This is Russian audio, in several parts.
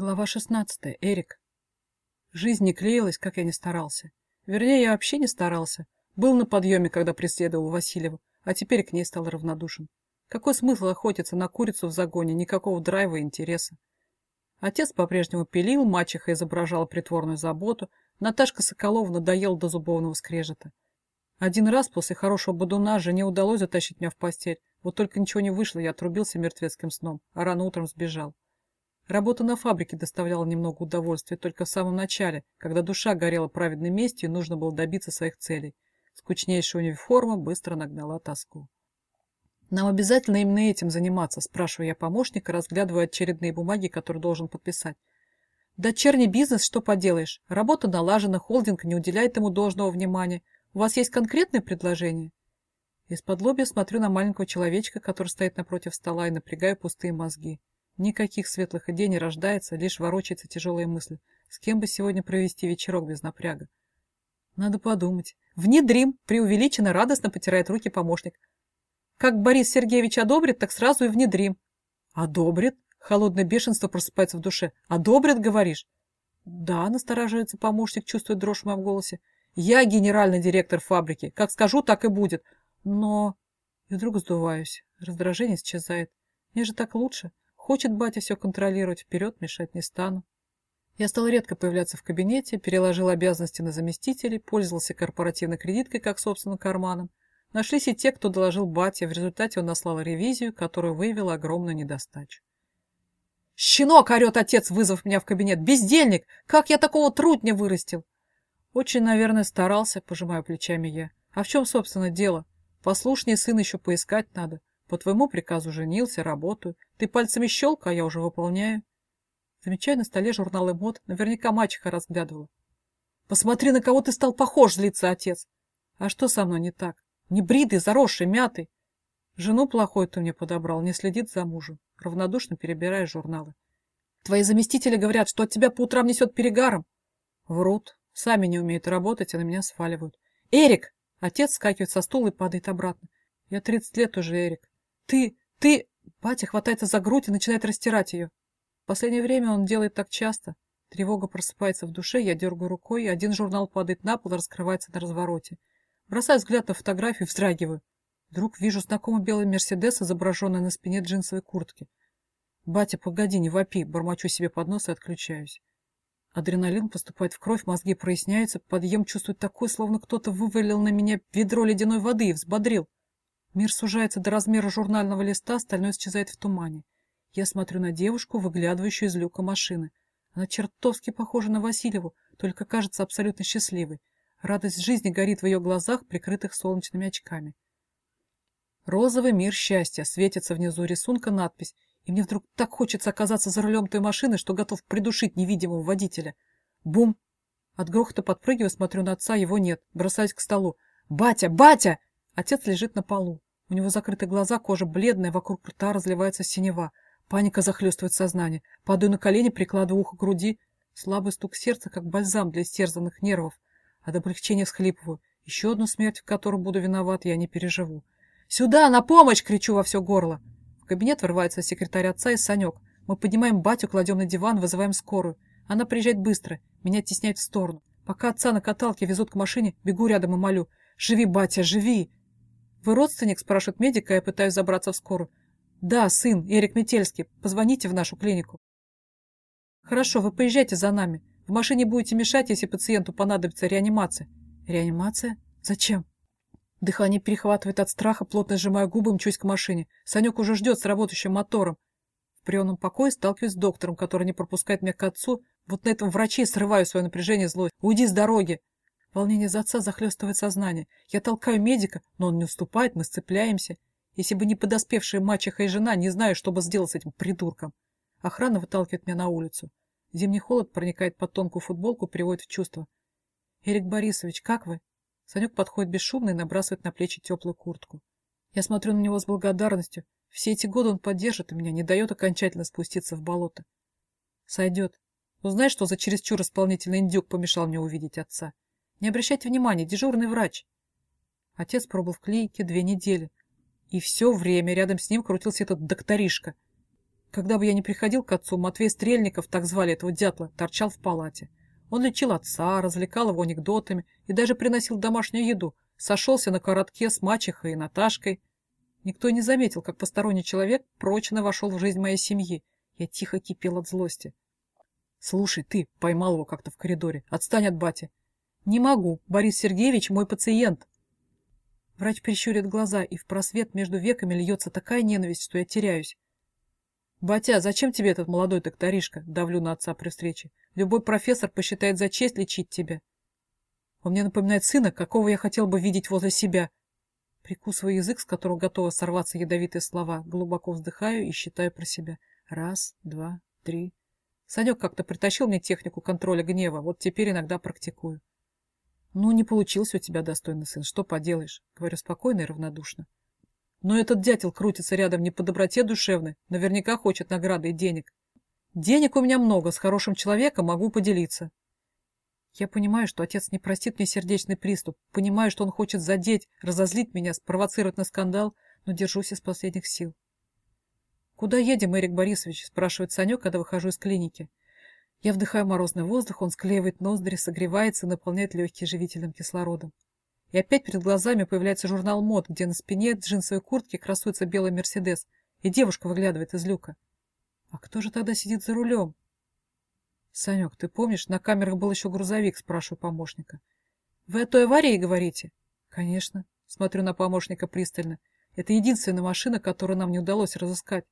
Глава 16. Эрик. Жизнь не клеилась, как я не старался. Вернее, я вообще не старался. Был на подъеме, когда преследовал Васильеву, а теперь к ней стал равнодушен. Какой смысл охотиться на курицу в загоне, никакого драйва и интереса. Отец по-прежнему пилил, мачеха изображала притворную заботу, Наташка Соколовна доел до зубовного скрежета. Один раз после хорошего бодуна жене удалось затащить меня в постель, вот только ничего не вышло, я отрубился мертвецким сном, а рано утром сбежал. Работа на фабрике доставляла немного удовольствия только в самом начале, когда душа горела праведной местью и нужно было добиться своих целей. Скучнейшая униформа быстро нагнала тоску. «Нам обязательно именно этим заниматься?» – спрашиваю я помощника, разглядывая очередные бумаги, которые должен подписать. «Дочерний бизнес, что поделаешь? Работа налажена, холдинг не уделяет ему должного внимания. У вас есть конкретные предложения?» Из-под лобья смотрю на маленького человечка, который стоит напротив стола, и напрягаю пустые мозги. Никаких светлых идей не рождается, лишь ворочается тяжелые мысли. С кем бы сегодня провести вечерок без напряга? Надо подумать. Внедрим, преувеличенно, радостно потирает руки помощник. Как Борис Сергеевич одобрит, так сразу и внедрим. Одобрит? Холодное бешенство просыпается в душе. Одобрит, говоришь? Да, настораживается помощник, чувствует дрожь в моем голосе. Я генеральный директор фабрики. Как скажу, так и будет. Но... И вдруг сдуваюсь. Раздражение исчезает. Мне же так лучше. Хочет батя все контролировать, вперед мешать не стану. Я стал редко появляться в кабинете, переложил обязанности на заместителей, пользовался корпоративной кредиткой как собственным карманом. Нашлись и те, кто доложил бате, в результате он наслал ревизию, которая выявила огромную недостачу. «Щенок!» — орет отец, вызвав меня в кабинет. «Бездельник! Как я такого трудня вырастил!» Очень, наверное, старался, пожимаю плечами я. А в чем, собственно, дело? Послушнее сын еще поискать надо. По твоему приказу женился, работаю. Ты пальцами щелка, а я уже выполняю. Замечаю на столе журналы мод. Наверняка мачеха разглядывала. Посмотри, на кого ты стал похож, злится отец. А что со мной не так? Не бритый, заросший, мятый. Жену плохой ты мне подобрал, не следит за мужем. Равнодушно перебирая журналы. Твои заместители говорят, что от тебя по утрам несет перегаром. Врут. Сами не умеют работать, а на меня сваливают. Эрик! Отец скакивает со стула и падает обратно. Я тридцать лет уже, Эрик. «Ты! Ты!» Батя хватается за грудь и начинает растирать ее. В последнее время он делает так часто. Тревога просыпается в душе, я дергаю рукой, и один журнал падает на пол и раскрывается на развороте. Бросаю взгляд на фотографию и вздрагиваю. Вдруг вижу знакомый белый Мерседес, изображенный на спине джинсовой куртки. «Батя, погоди, не вопи!» Бормочу себе под нос и отключаюсь. Адреналин поступает в кровь, мозги проясняются, подъем чувствует такой, словно кто-то вывалил на меня ведро ледяной воды и взбодрил. Мир сужается до размера журнального листа, остальное исчезает в тумане. Я смотрю на девушку, выглядывающую из люка машины. Она чертовски похожа на Васильеву, только кажется абсолютно счастливой. Радость жизни горит в ее глазах, прикрытых солнечными очками. Розовый мир счастья, светится внизу рисунка надпись, и мне вдруг так хочется оказаться за рулем той машины, что готов придушить невидимого водителя. Бум! От грохота подпрыгиваю, смотрю на отца, его нет. Бросаюсь к столу. «Батя! Батя!» Отец лежит на полу. У него закрыты глаза, кожа бледная, вокруг рта разливается синева. Паника захлестывает сознание. Падаю на колени, прикладываю ухо к груди. Слабый стук сердца, как бальзам для истерзанных нервов. От облегчения всхлипываю. Еще одну смерть, в которой буду виноват, я не переживу. «Сюда, на помощь!» — кричу во все горло. В кабинет врывается секретарь отца и Санек. Мы поднимаем батю, кладем на диван, вызываем скорую. Она приезжает быстро, меня теснять в сторону. Пока отца на каталке везут к машине, бегу рядом и молю. «Живи, батя, живи!» «Вы родственник?» – спрашивает медика, я пытаюсь забраться в скорую. «Да, сын, Эрик Метельский. Позвоните в нашу клинику». «Хорошо, вы поезжайте за нами. В машине будете мешать, если пациенту понадобится реанимация». «Реанимация? Зачем?» Дыхание перехватывает от страха, плотно сжимая губы, мчусь к машине. Санек уже ждет с работающим мотором. В приемном покое сталкиваюсь с доктором, который не пропускает меня к отцу. Вот на этом враче срываю свое напряжение злость. «Уйди с дороги!» Волнение за отца захлестывает сознание. Я толкаю медика, но он не уступает, мы сцепляемся. Если бы не подоспевшие мачеха и жена, не знаю, что бы сделать с этим придурком. Охрана выталкивает меня на улицу. Зимний холод проникает под тонкую футболку, приводит в чувство. «Эрик Борисович, как вы?» Санек подходит бесшумно и набрасывает на плечи теплую куртку. Я смотрю на него с благодарностью. Все эти годы он поддержит меня, не дает окончательно спуститься в болото. Сойдет. Узнай, что за чересчур исполнительный индюк помешал мне увидеть отца. Не обращайте внимания, дежурный врач. Отец пробыл в клинике две недели. И все время рядом с ним крутился этот докторишка. Когда бы я ни приходил к отцу, Матвей Стрельников, так звали этого дятла, торчал в палате. Он лечил отца, развлекал его анекдотами и даже приносил домашнюю еду, сошелся на коротке с мачехой и Наташкой. Никто не заметил, как посторонний человек прочно вошел в жизнь моей семьи. Я тихо кипел от злости. «Слушай, ты!» — поймал его как-то в коридоре. «Отстань от бати!» «Не могу. Борис Сергеевич мой пациент!» Врач прищурит глаза, и в просвет между веками льется такая ненависть, что я теряюсь. «Батя, зачем тебе этот молодой докторишка?» — давлю на отца при встрече. «Любой профессор посчитает за честь лечить тебя». Он мне напоминает сына, какого я хотел бы видеть возле себя. Прикусываю язык, с которого готовы сорваться ядовитые слова, глубоко вздыхаю и считаю про себя. Раз, два, три. Санек как-то притащил мне технику контроля гнева, вот теперь иногда практикую. «Ну, не получился у тебя достойный сын, что поделаешь?» — говорю спокойно и равнодушно. Но этот дятел крутится рядом не по доброте душевной, наверняка хочет награды и денег. Денег у меня много, с хорошим человеком могу поделиться. Я понимаю, что отец не простит мне сердечный приступ, понимаю, что он хочет задеть, разозлить меня, спровоцировать на скандал, но держусь из последних сил. «Куда едем, Эрик Борисович?» – спрашивает Санек, когда выхожу из клиники. Я вдыхаю морозный воздух, он склеивает ноздри, согревается и наполняет легкие живительным кислородом. И опять перед глазами появляется журнал мод, где на спине джинсовой куртки красуется белый Мерседес, и девушка выглядывает из люка. А кто же тогда сидит за рулем? Санек, ты помнишь, на камерах был еще грузовик, спрашиваю помощника. Вы о той аварии говорите? Конечно. Смотрю на помощника пристально. Это единственная машина, которую нам не удалось разыскать.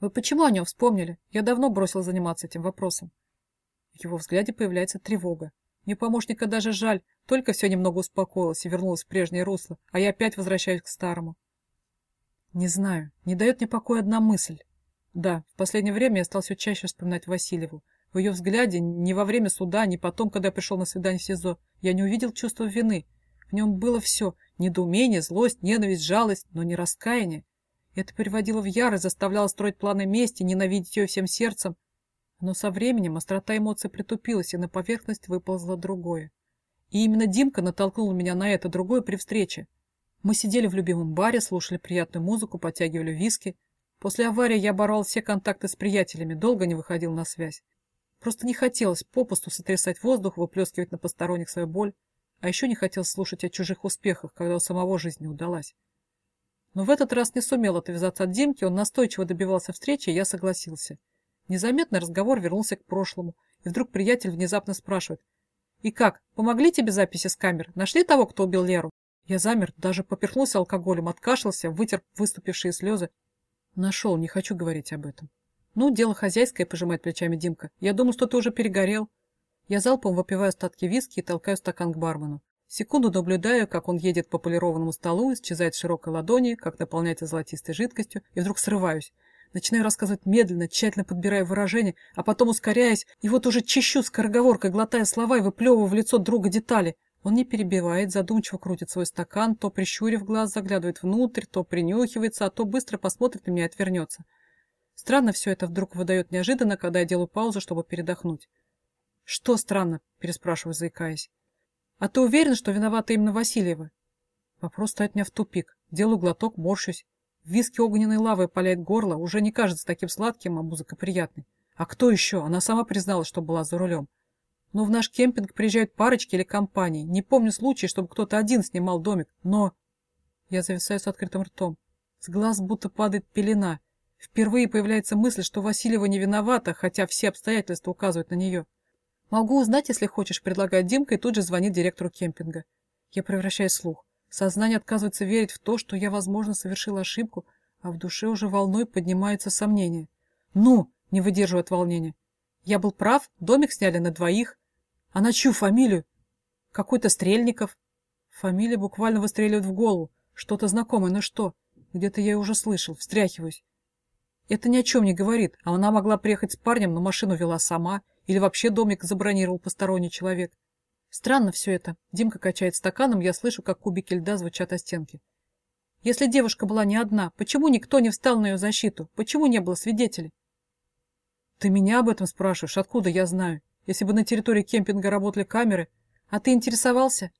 Вы почему о нем вспомнили? Я давно бросил заниматься этим вопросом. В его взгляде появляется тревога. Мне помощника даже жаль, только все немного успокоилось и вернулось в прежнее русло, а я опять возвращаюсь к старому. Не знаю, не дает мне покоя одна мысль. Да, в последнее время я стал все чаще вспоминать Васильеву. В ее взгляде ни во время суда, ни потом, когда я пришел на свидание в СИЗО, я не увидел чувства вины. В нем было все – недоумение, злость, ненависть, жалость, но не раскаяние. Это переводило в ярость, заставляло строить планы мести, ненавидеть ее всем сердцем, но со временем острота эмоций притупилась, и на поверхность выползло другое. И именно Димка натолкнул меня на это другое при встрече. Мы сидели в любимом баре, слушали приятную музыку, подтягивали виски. После аварии я борол все контакты с приятелями, долго не выходил на связь. Просто не хотелось попусту сотрясать воздух, выплескивать на посторонних свою боль, а еще не хотел слушать о чужих успехах, когда у самого жизнь не удалась. Но в этот раз не сумел отвязаться от Димки, он настойчиво добивался встречи, и я согласился. Незаметно разговор вернулся к прошлому, и вдруг приятель внезапно спрашивает. «И как, помогли тебе записи с камер? Нашли того, кто убил Леру?» Я замер, даже поперхнулся алкоголем, откашлялся, вытер выступившие слезы. «Нашел, не хочу говорить об этом». «Ну, дело хозяйское», — пожимает плечами Димка. «Я думал, что ты уже перегорел». Я залпом выпиваю остатки виски и толкаю стакан к бармену. Секунду наблюдаю, как он едет по полированному столу, исчезает в широкой ладони, как наполняется золотистой жидкостью, и вдруг срываюсь. Начинаю рассказывать медленно, тщательно подбирая выражения, а потом ускоряясь, и вот уже чищу скороговоркой, глотая слова и выплевываю в лицо друга детали. Он не перебивает, задумчиво крутит свой стакан, то прищурив глаз, заглядывает внутрь, то принюхивается, а то быстро посмотрит на меня и отвернется. Странно все это вдруг выдает неожиданно, когда я делаю паузу, чтобы передохнуть. «Что странно?» – переспрашиваю, заикаясь. «А ты уверен, что виновата именно Васильева?» Вопрос ставит меня в тупик. Делаю глоток, морщусь. Виски огненной лавой паляет горло, уже не кажется таким сладким, а музыка приятной. А кто еще? Она сама призналась, что была за рулем. Но в наш кемпинг приезжают парочки или компании. Не помню случая, чтобы кто-то один снимал домик, но... Я зависаю с открытым ртом. С глаз будто падает пелена. Впервые появляется мысль, что Васильева не виновата, хотя все обстоятельства указывают на нее. Могу узнать, если хочешь, предлагает Димка и тут же звонит директору кемпинга. Я превращаю слух. Сознание отказывается верить в то, что я, возможно, совершил ошибку, а в душе уже волной поднимаются сомнения. «Ну!» — не выдерживает волнения. «Я был прав, домик сняли на двоих. А на чью фамилию?» «Какой-то Стрельников». Фамилия буквально выстреливает в голову. Что-то знакомое, но что? Где-то я уже слышал, встряхиваюсь. Это ни о чем не говорит, а она могла приехать с парнем, но машину вела сама, или вообще домик забронировал посторонний человек. Странно все это. Димка качает стаканом, я слышу, как кубики льда звучат о стенке. Если девушка была не одна, почему никто не встал на ее защиту? Почему не было свидетелей? Ты меня об этом спрашиваешь? Откуда я знаю? Если бы на территории кемпинга работали камеры. А ты интересовался?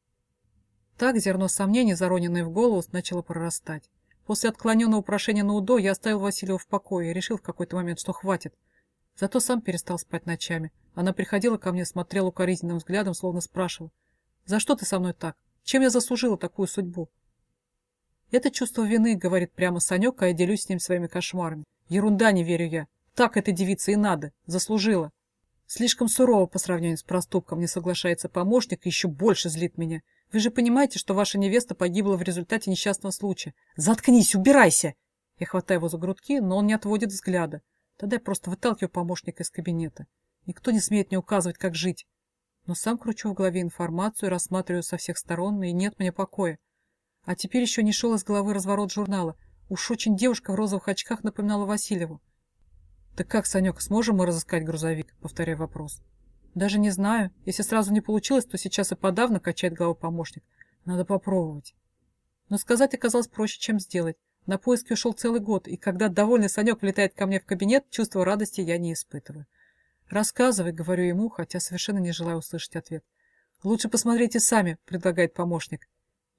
Так зерно сомнений, зароненное в голову, начало прорастать. После отклоненного прошения на УДО я оставил Васильева в покое и решил в какой-то момент, что хватит. Зато сам перестал спать ночами. Она приходила ко мне, смотрела укоризненным взглядом, словно спрашивала. «За что ты со мной так? Чем я заслужила такую судьбу?» «Это чувство вины», — говорит прямо Санек, а я делюсь с ним своими кошмарами. «Ерунда, не верю я. Так этой девице и надо. Заслужила». Слишком сурово по сравнению с проступком не соглашается помощник и еще больше злит меня. Вы же понимаете, что ваша невеста погибла в результате несчастного случая. Заткнись, убирайся! Я хватаю его за грудки, но он не отводит взгляда. Тогда я просто выталкиваю помощника из кабинета. Никто не смеет мне указывать, как жить. Но сам кручу в голове информацию, рассматриваю со всех сторон, и нет мне покоя. А теперь еще не шел из головы разворот журнала. Уж очень девушка в розовых очках напоминала Васильеву. «Так как, Санек, сможем мы разыскать грузовик?» — повторяю вопрос. Даже не знаю. Если сразу не получилось, то сейчас и подавно качает голову помощник. Надо попробовать. Но сказать оказалось проще, чем сделать. На поиски ушел целый год, и когда довольный Санек влетает ко мне в кабинет, чувства радости я не испытываю. «Рассказывай», — говорю ему, хотя совершенно не желаю услышать ответ. «Лучше посмотрите сами», — предлагает помощник.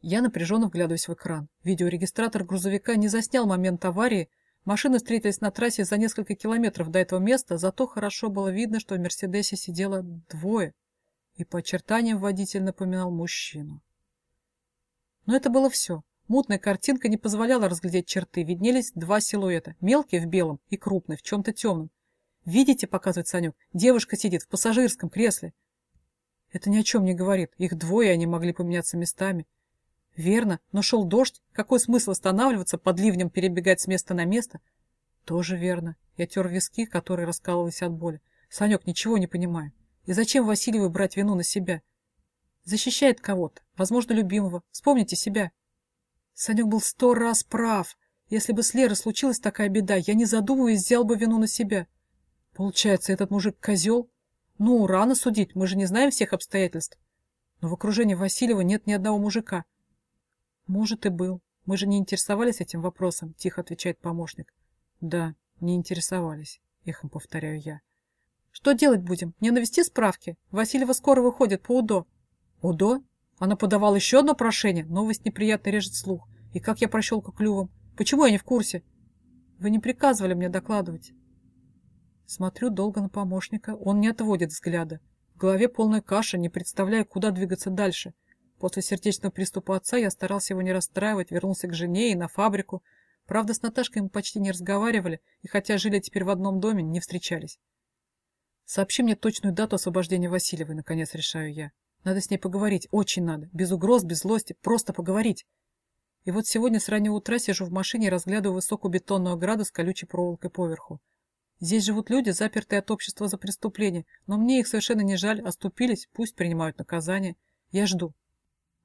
Я напряженно вглядываюсь в экран. Видеорегистратор грузовика не заснял момент аварии, Машины встретились на трассе за несколько километров до этого места, зато хорошо было видно, что в «Мерседесе» сидело двое, и по очертаниям водитель напоминал мужчину. Но это было все. Мутная картинка не позволяла разглядеть черты. Виднелись два силуэта. Мелкий в белом и крупный в чем-то темном. «Видите?» — показывает Санек. «Девушка сидит в пассажирском кресле». Это ни о чем не говорит. Их двое, они могли поменяться местами. Верно, но шел дождь. Какой смысл останавливаться, под ливнем перебегать с места на место? Тоже верно. Я тер виски, которые раскалывались от боли. Санек, ничего не понимаю. И зачем Васильеву брать вину на себя? Защищает кого-то, возможно, любимого. Вспомните себя. Санек был сто раз прав. Если бы с Лерой случилась такая беда, я, не задумываясь, взял бы вину на себя. Получается, этот мужик козел? Ну, рано судить, мы же не знаем всех обстоятельств. Но в окружении Васильева нет ни одного мужика. Может и был. Мы же не интересовались этим вопросом, тихо отвечает помощник. Да, не интересовались, эхом повторяю я. Что делать будем? Мне навести справки? Васильева скоро выходит по УДО. УДО? Она подавала еще одно прошение. Новость неприятно режет слух. И как я прощелка клювом? Почему я не в курсе? Вы не приказывали мне докладывать. Смотрю долго на помощника. Он не отводит взгляда. В голове полная каша, не представляя, куда двигаться дальше. После сердечного приступа отца я старался его не расстраивать, вернулся к жене и на фабрику. Правда, с Наташкой мы почти не разговаривали, и хотя жили теперь в одном доме, не встречались. Сообщи мне точную дату освобождения Васильевой, наконец решаю я. Надо с ней поговорить, очень надо. Без угроз, без злости, просто поговорить. И вот сегодня с раннего утра сижу в машине и разглядываю высокую бетонную ограду с колючей проволокой поверху. Здесь живут люди, запертые от общества за преступление, но мне их совершенно не жаль, оступились, пусть принимают наказание. Я жду.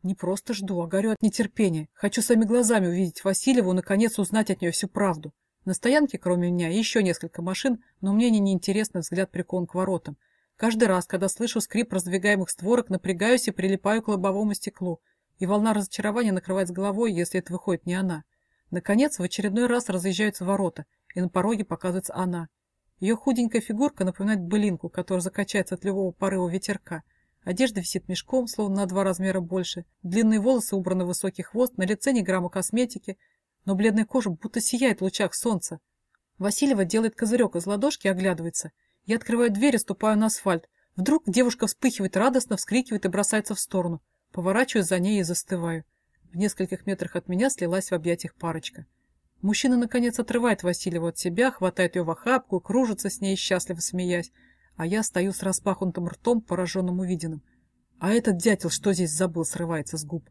Не просто жду, а горю от нетерпения. Хочу своими глазами увидеть Васильеву, наконец узнать от нее всю правду. На стоянке, кроме меня, еще несколько машин, но мне не неинтересно взгляд прикован к воротам. Каждый раз, когда слышу скрип раздвигаемых створок, напрягаюсь и прилипаю к лобовому стеклу. И волна разочарования накрывает с головой, если это выходит не она. Наконец, в очередной раз разъезжаются ворота, и на пороге показывается она. Ее худенькая фигурка напоминает былинку, которая закачается от любого порыва ветерка. Одежда висит мешком, словно на два размера больше. Длинные волосы убраны в высокий хвост, на лице ни грамма косметики, но бледная кожа будто сияет в лучах солнца. Васильева делает козырек из ладошки и оглядывается. Я открываю дверь и ступаю на асфальт. Вдруг девушка вспыхивает радостно, вскрикивает и бросается в сторону. Поворачиваюсь за ней и застываю. В нескольких метрах от меня слилась в объятиях парочка. Мужчина, наконец, отрывает Васильеву от себя, хватает ее в охапку, кружится с ней, счастливо смеясь а я стою с распахнутым ртом, пораженным увиденным. А этот дятел что здесь забыл, срывается с губ.